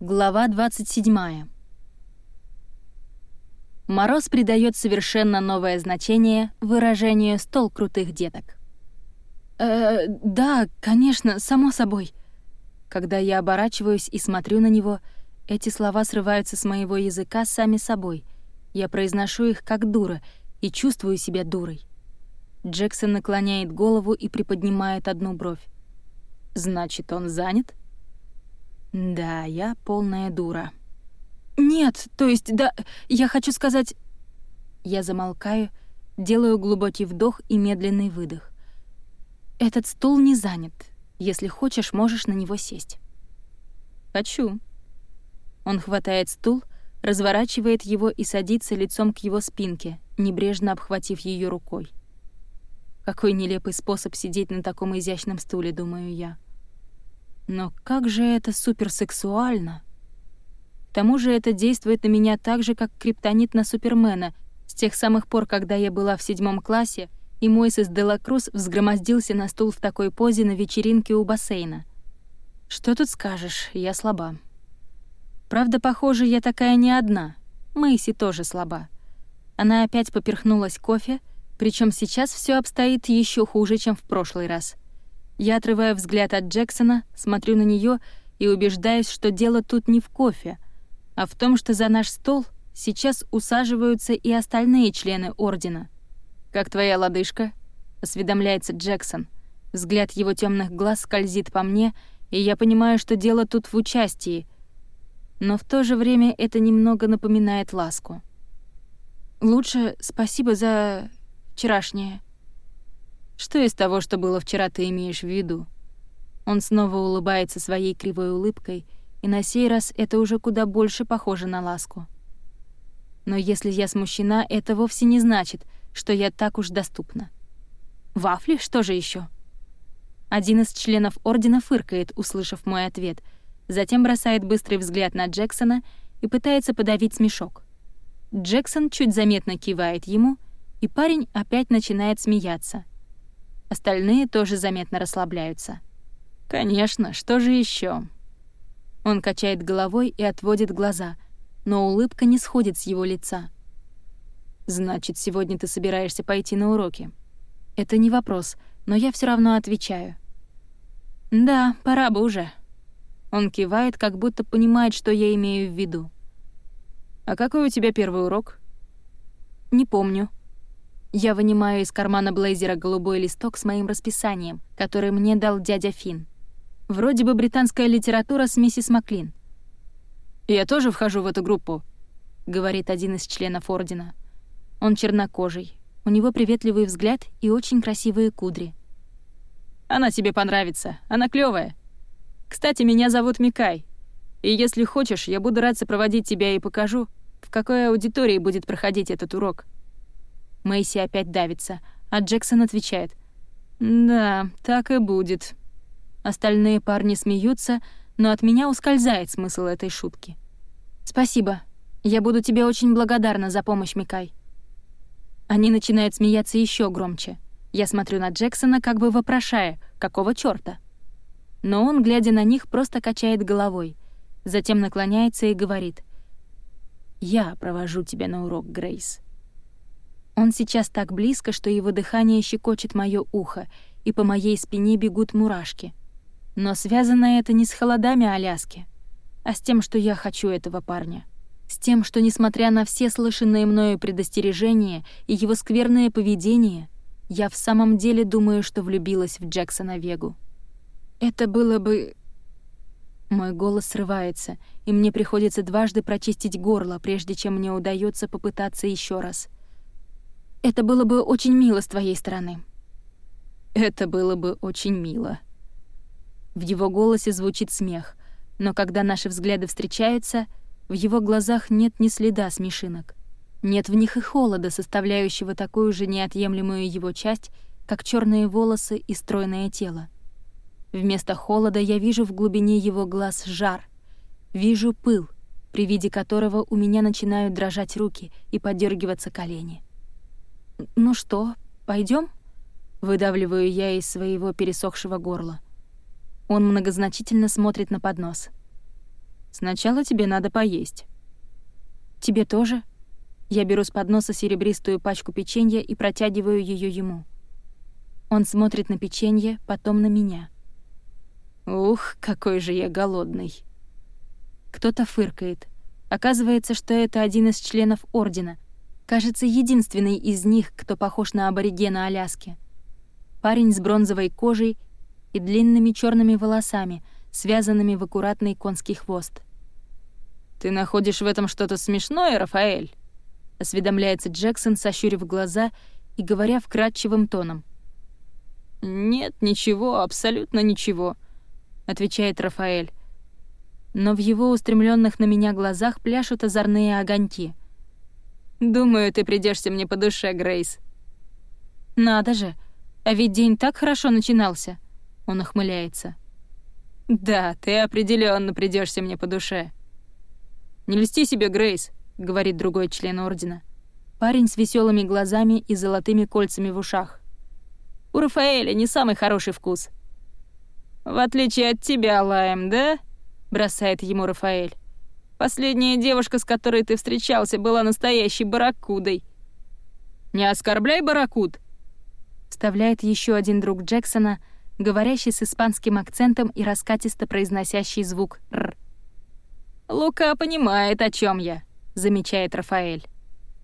Глава 27. Мороз придает совершенно новое значение выражению «стол крутых деток». «Э, да, конечно, само собой». Когда я оборачиваюсь и смотрю на него, эти слова срываются с моего языка сами собой. Я произношу их как дура и чувствую себя дурой. Джексон наклоняет голову и приподнимает одну бровь. «Значит, он занят?» Да, я полная дура. Нет, то есть, да, я хочу сказать... Я замолкаю, делаю глубокий вдох и медленный выдох. Этот стул не занят. Если хочешь, можешь на него сесть. Хочу. Он хватает стул, разворачивает его и садится лицом к его спинке, небрежно обхватив ее рукой. Какой нелепый способ сидеть на таком изящном стуле, думаю я. Но как же это суперсексуально! К тому же это действует на меня так же, как криптонит на Супермена, с тех самых пор, когда я была в седьмом классе, и Мойсес Делакрус взгромоздился на стул в такой позе на вечеринке у бассейна. Что тут скажешь, я слаба. Правда, похоже, я такая не одна. Мэйси тоже слаба. Она опять поперхнулась кофе, причем сейчас все обстоит еще хуже, чем в прошлый раз — я отрываю взгляд от Джексона, смотрю на нее и убеждаюсь, что дело тут не в кофе, а в том, что за наш стол сейчас усаживаются и остальные члены Ордена. «Как твоя лодыжка?» — осведомляется Джексон. Взгляд его темных глаз скользит по мне, и я понимаю, что дело тут в участии, но в то же время это немного напоминает ласку. «Лучше спасибо за вчерашнее», что из того, что было вчера, ты имеешь в виду? Он снова улыбается своей кривой улыбкой, и на сей раз это уже куда больше похоже на ласку. Но если я смущена, это вовсе не значит, что я так уж доступна. Вафли? Что же еще? Один из членов Ордена фыркает, услышав мой ответ, затем бросает быстрый взгляд на Джексона и пытается подавить смешок. Джексон чуть заметно кивает ему, и парень опять начинает смеяться — Остальные тоже заметно расслабляются. «Конечно, что же еще? Он качает головой и отводит глаза, но улыбка не сходит с его лица. «Значит, сегодня ты собираешься пойти на уроки?» Это не вопрос, но я все равно отвечаю. «Да, пора бы уже». Он кивает, как будто понимает, что я имею в виду. «А какой у тебя первый урок?» «Не помню», я вынимаю из кармана блейзера голубой листок с моим расписанием, который мне дал дядя Фин. Вроде бы британская литература с миссис Маклин. «Я тоже вхожу в эту группу», — говорит один из членов Ордена. Он чернокожий, у него приветливый взгляд и очень красивые кудри. «Она тебе понравится, она клёвая. Кстати, меня зовут Микай, и если хочешь, я буду рад сопроводить тебя и покажу, в какой аудитории будет проходить этот урок». Мэйси опять давится, а Джексон отвечает. «Да, так и будет». Остальные парни смеются, но от меня ускользает смысл этой шутки. «Спасибо. Я буду тебе очень благодарна за помощь, Микай». Они начинают смеяться еще громче. Я смотрю на Джексона, как бы вопрошая, какого чёрта? Но он, глядя на них, просто качает головой, затем наклоняется и говорит. «Я провожу тебя на урок, Грейс». Он сейчас так близко, что его дыхание щекочет моё ухо, и по моей спине бегут мурашки. Но связано это не с холодами Аляски, а с тем, что я хочу этого парня. С тем, что, несмотря на все слышанные мною предостережения и его скверное поведение, я в самом деле думаю, что влюбилась в Джексона Вегу. Это было бы... Мой голос срывается, и мне приходится дважды прочистить горло, прежде чем мне удается попытаться еще раз — это было бы очень мило с твоей стороны». «Это было бы очень мило». В его голосе звучит смех, но когда наши взгляды встречаются, в его глазах нет ни следа смешинок. Нет в них и холода, составляющего такую же неотъемлемую его часть, как черные волосы и стройное тело. Вместо холода я вижу в глубине его глаз жар, вижу пыл, при виде которого у меня начинают дрожать руки и подергиваться колени. «Ну что, пойдем? Выдавливаю я из своего пересохшего горла. Он многозначительно смотрит на поднос. Сначала тебе надо поесть». «Тебе тоже?» Я беру с подноса серебристую пачку печенья и протягиваю ее ему. Он смотрит на печенье, потом на меня. «Ух, какой же я голодный!» Кто-то фыркает. Оказывается, что это один из членов Ордена. Кажется, единственный из них, кто похож на аборигена Аляски. Парень с бронзовой кожей и длинными черными волосами, связанными в аккуратный конский хвост. «Ты находишь в этом что-то смешное, Рафаэль?» — осведомляется Джексон, сощурив глаза и говоря вкрадчивым тоном. «Нет, ничего, абсолютно ничего», — отвечает Рафаэль. Но в его устремленных на меня глазах пляшут озорные огоньки. «Думаю, ты придешься мне по душе, Грейс». «Надо же, а ведь день так хорошо начинался», — он ухмыляется. «Да, ты определенно придешься мне по душе». «Не льсти себе, Грейс», — говорит другой член Ордена. Парень с веселыми глазами и золотыми кольцами в ушах. «У Рафаэля не самый хороший вкус». «В отличие от тебя, Лайм, да?» — бросает ему Рафаэль. «Последняя девушка, с которой ты встречался, была настоящей барракудой». «Не оскорбляй барракуд!» Вставляет еще один друг Джексона, говорящий с испанским акцентом и раскатисто произносящий звук «р». «Лука понимает, о чем я», замечает Рафаэль.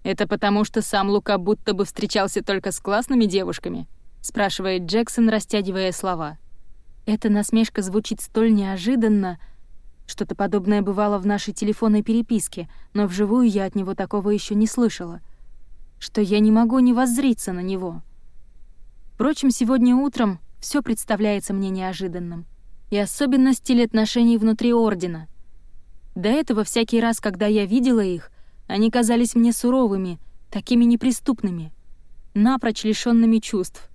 «Это потому, что сам Лука будто бы встречался только с классными девушками?» — спрашивает Джексон, растягивая слова. Эта насмешка звучит столь неожиданно. Что-то подобное бывало в нашей телефонной переписке, но вживую я от него такого еще не слышала. Что я не могу не воззриться на него. Впрочем, сегодня утром все представляется мне неожиданным. И особенно стиль отношений внутри Ордена — до этого всякий раз, когда я видела их, они казались мне суровыми, такими неприступными, напрочь лишёнными чувств.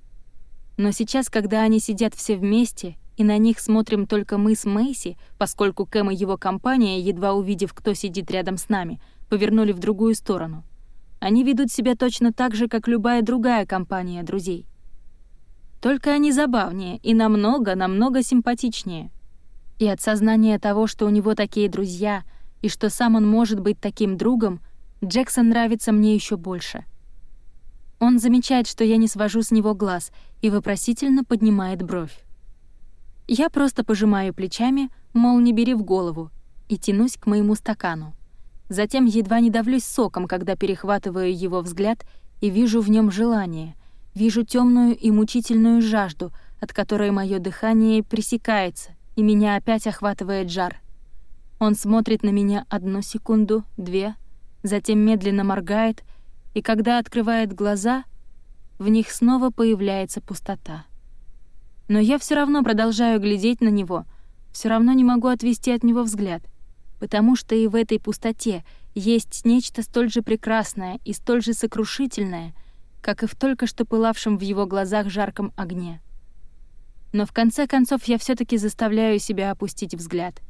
Но сейчас, когда они сидят все вместе, и на них смотрим только мы с Мэйси, поскольку Кэм и его компания, едва увидев, кто сидит рядом с нами, повернули в другую сторону. Они ведут себя точно так же, как любая другая компания друзей. Только они забавнее и намного-намного симпатичнее — и от сознания того, что у него такие друзья, и что сам он может быть таким другом, Джексон нравится мне еще больше. Он замечает, что я не свожу с него глаз, и вопросительно поднимает бровь. Я просто пожимаю плечами, мол, не бери в голову, и тянусь к моему стакану. Затем едва не давлюсь соком, когда перехватываю его взгляд и вижу в нем желание, вижу темную и мучительную жажду, от которой мое дыхание пресекается, и меня опять охватывает жар. Он смотрит на меня одну секунду, две, затем медленно моргает, и когда открывает глаза, в них снова появляется пустота. Но я все равно продолжаю глядеть на него, все равно не могу отвести от него взгляд, потому что и в этой пустоте есть нечто столь же прекрасное и столь же сокрушительное, как и в только что пылавшем в его глазах жарком огне. Но в конце концов я все таки заставляю себя опустить взгляд.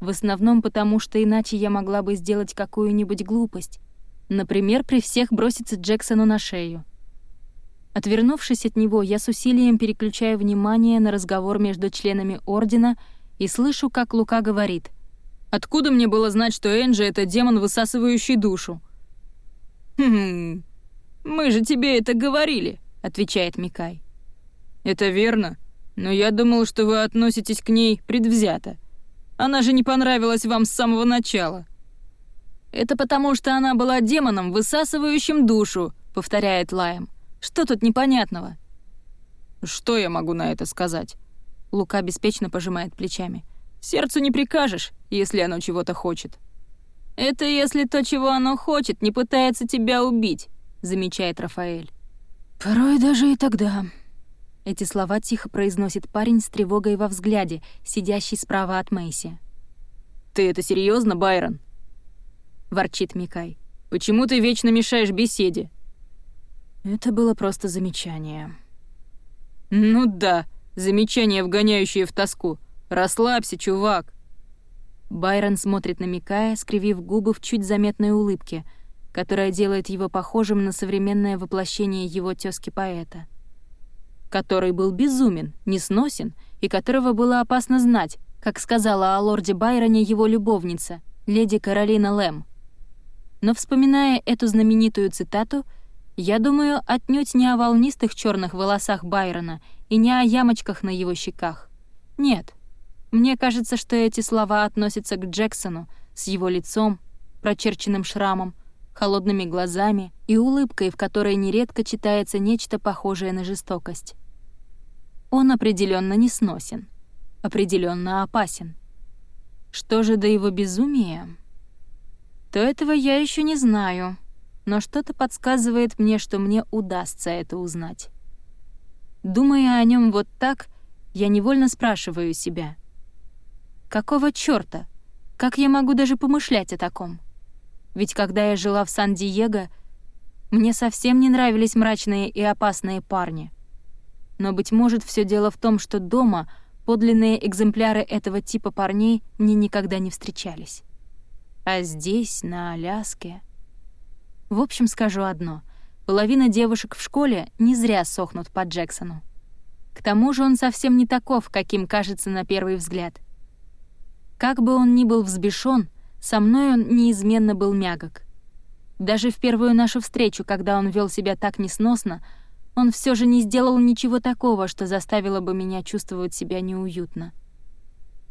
В основном потому, что иначе я могла бы сделать какую-нибудь глупость. Например, при всех броситься Джексону на шею. Отвернувшись от него, я с усилием переключаю внимание на разговор между членами Ордена и слышу, как Лука говорит. «Откуда мне было знать, что Энджи — это демон, высасывающий душу?» «Хм, мы же тебе это говорили», — отвечает Микай. «Это верно», но я думал, что вы относитесь к ней предвзято. Она же не понравилась вам с самого начала». «Это потому, что она была демоном, высасывающим душу», — повторяет Лайм. «Что тут непонятного?» «Что я могу на это сказать?» Лука беспечно пожимает плечами. «Сердцу не прикажешь, если оно чего-то хочет». «Это если то, чего оно хочет, не пытается тебя убить», — замечает Рафаэль. «Порой даже и тогда», эти слова тихо произносит парень с тревогой во взгляде, сидящий справа от Мэйси. «Ты это серьезно, Байрон?» — ворчит Микай. «Почему ты вечно мешаешь беседе?» Это было просто замечание. «Ну да, замечание, вгоняющее в тоску. Расслабься, чувак!» Байрон смотрит на Микая, скривив губы в чуть заметной улыбке, которая делает его похожим на современное воплощение его тёзки поэта который был безумен, несносен и которого было опасно знать, как сказала о лорде Байроне его любовница, леди Каролина Лэм. Но вспоминая эту знаменитую цитату, я думаю отнюдь не о волнистых черных волосах Байрона и не о ямочках на его щеках. Нет, мне кажется, что эти слова относятся к Джексону с его лицом, прочерченным шрамом, холодными глазами и улыбкой, в которой нередко читается нечто похожее на жестокость. Он определенно не сносен, определенно опасен. Что же до его безумия? То этого я еще не знаю, но что-то подсказывает мне, что мне удастся это узнать. Думая о нем вот так, я невольно спрашиваю себя. Какого чёрта? Как я могу даже помышлять о таком? Ведь когда я жила в Сан-Диего, мне совсем не нравились мрачные и опасные парни. Но, быть может, все дело в том, что дома подлинные экземпляры этого типа парней мне никогда не встречались. А здесь, на Аляске... В общем, скажу одно. Половина девушек в школе не зря сохнут по Джексону. К тому же он совсем не таков, каким кажется на первый взгляд. Как бы он ни был взбешен, со мной он неизменно был мягок. Даже в первую нашу встречу, когда он вел себя так несносно, он все же не сделал ничего такого, что заставило бы меня чувствовать себя неуютно.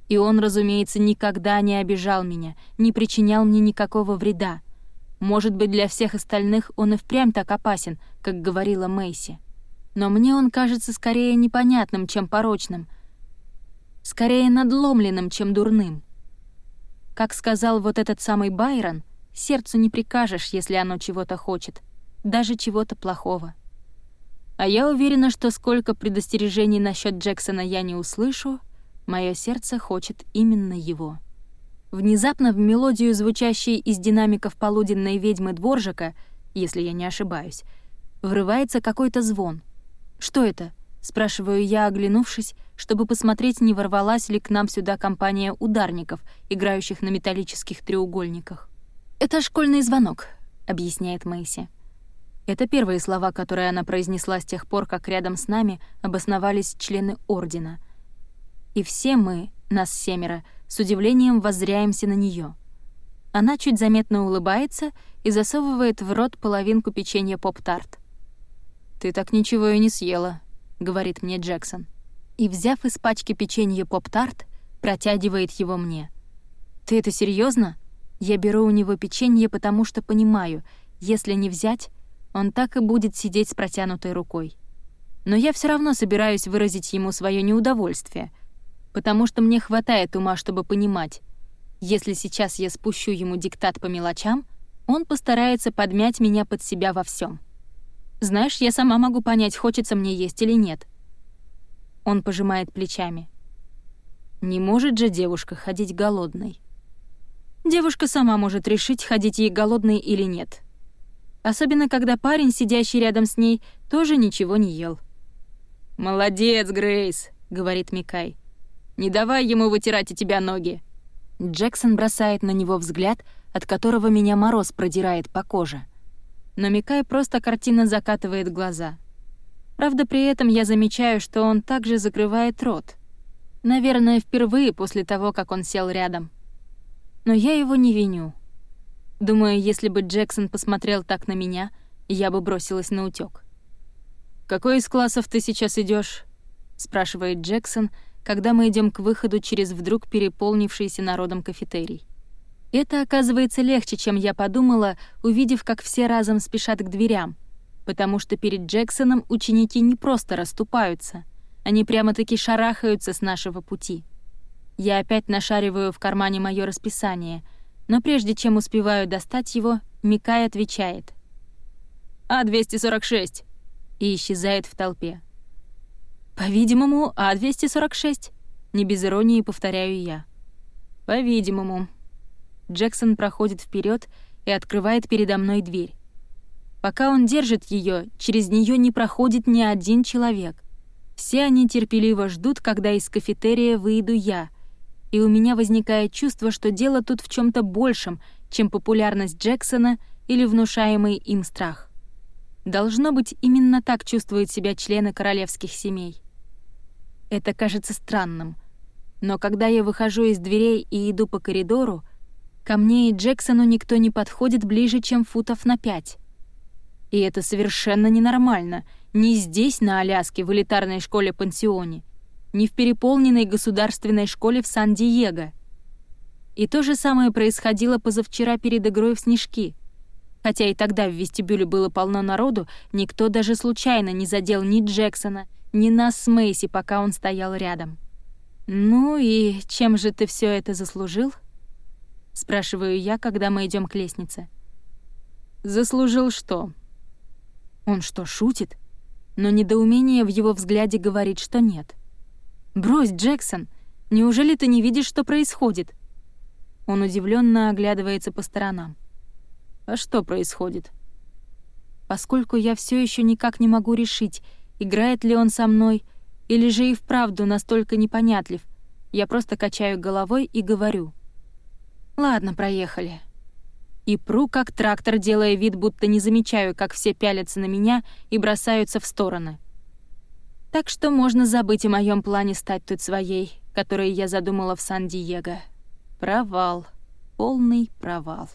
И он, разумеется, никогда не обижал меня, не причинял мне никакого вреда. Может быть, для всех остальных он и впрямь так опасен, как говорила Мэйси. Но мне он кажется скорее непонятным, чем порочным, скорее надломленным, чем дурным. Как сказал вот этот самый Байрон, сердцу не прикажешь, если оно чего-то хочет, даже чего-то плохого. А я уверена, что сколько предостережений насчет Джексона я не услышу, мое сердце хочет именно его. Внезапно в мелодию, звучащей из динамиков полуденной ведьмы Дворжика, если я не ошибаюсь, врывается какой-то звон. Что это? Спрашиваю я, оглянувшись, чтобы посмотреть, не ворвалась ли к нам сюда компания ударников, играющих на металлических треугольниках. «Это школьный звонок», — объясняет Мэйси. Это первые слова, которые она произнесла с тех пор, как рядом с нами обосновались члены Ордена. И все мы, нас семеро, с удивлением воззряемся на нее. Она чуть заметно улыбается и засовывает в рот половинку печенья поп-тарт. «Ты так ничего и не съела», говорит мне Джексон. И, взяв из пачки печенье поп-тарт, протягивает его мне. «Ты это серьезно? Я беру у него печенье, потому что понимаю, если не взять, он так и будет сидеть с протянутой рукой. Но я все равно собираюсь выразить ему свое неудовольствие, потому что мне хватает ума, чтобы понимать, если сейчас я спущу ему диктат по мелочам, он постарается подмять меня под себя во всем. Знаешь, я сама могу понять, хочется мне есть или нет. Он пожимает плечами. Не может же девушка ходить голодной. Девушка сама может решить, ходить ей голодной или нет. Особенно, когда парень, сидящий рядом с ней, тоже ничего не ел. «Молодец, Грейс», — говорит Микай. «Не давай ему вытирать у тебя ноги». Джексон бросает на него взгляд, от которого меня мороз продирает по коже но Микай просто картинно закатывает глаза. Правда, при этом я замечаю, что он также закрывает рот. Наверное, впервые после того, как он сел рядом. Но я его не виню. Думаю, если бы Джексон посмотрел так на меня, я бы бросилась на утёк. «Какой из классов ты сейчас идёшь?» — спрашивает Джексон, когда мы идём к выходу через вдруг переполнившийся народом кафетерий. Это оказывается легче, чем я подумала, увидев, как все разом спешат к дверям, потому что перед Джексоном ученики не просто расступаются, они прямо-таки шарахаются с нашего пути. Я опять нашариваю в кармане мое расписание, но прежде чем успеваю достать его, Микай отвечает. «А-246!» и исчезает в толпе. «По-видимому, А-246», — не без иронии повторяю я. «По-видимому», Джексон проходит вперед и открывает передо мной дверь. Пока он держит ее, через нее не проходит ни один человек. Все они терпеливо ждут, когда из кафетерия выйду я, и у меня возникает чувство, что дело тут в чем то большем, чем популярность Джексона или внушаемый им страх. Должно быть, именно так чувствуют себя члены королевских семей. Это кажется странным. Но когда я выхожу из дверей и иду по коридору, ко мне и Джексону никто не подходит ближе, чем футов на пять. И это совершенно ненормально. Ни здесь, на Аляске, в элитарной школе-пансионе, ни в переполненной государственной школе в Сан-Диего. И то же самое происходило позавчера перед игрой в снежки. Хотя и тогда в вестибюле было полно народу, никто даже случайно не задел ни Джексона, ни нас с Мэйси, пока он стоял рядом. «Ну и чем же ты все это заслужил?» — спрашиваю я, когда мы идем к лестнице. «Заслужил что?» Он что, шутит? Но недоумение в его взгляде говорит, что нет. «Брось, Джексон! Неужели ты не видишь, что происходит?» Он удивленно оглядывается по сторонам. «А что происходит?» Поскольку я все еще никак не могу решить, играет ли он со мной или же и вправду настолько непонятлив? Я просто качаю головой и говорю. «Ладно, проехали». И пру, как трактор, делая вид, будто не замечаю, как все пялятся на меня и бросаются в стороны. Так что можно забыть о моем плане стать тут своей, который я задумала в Сан-Диего. Провал. Полный провал.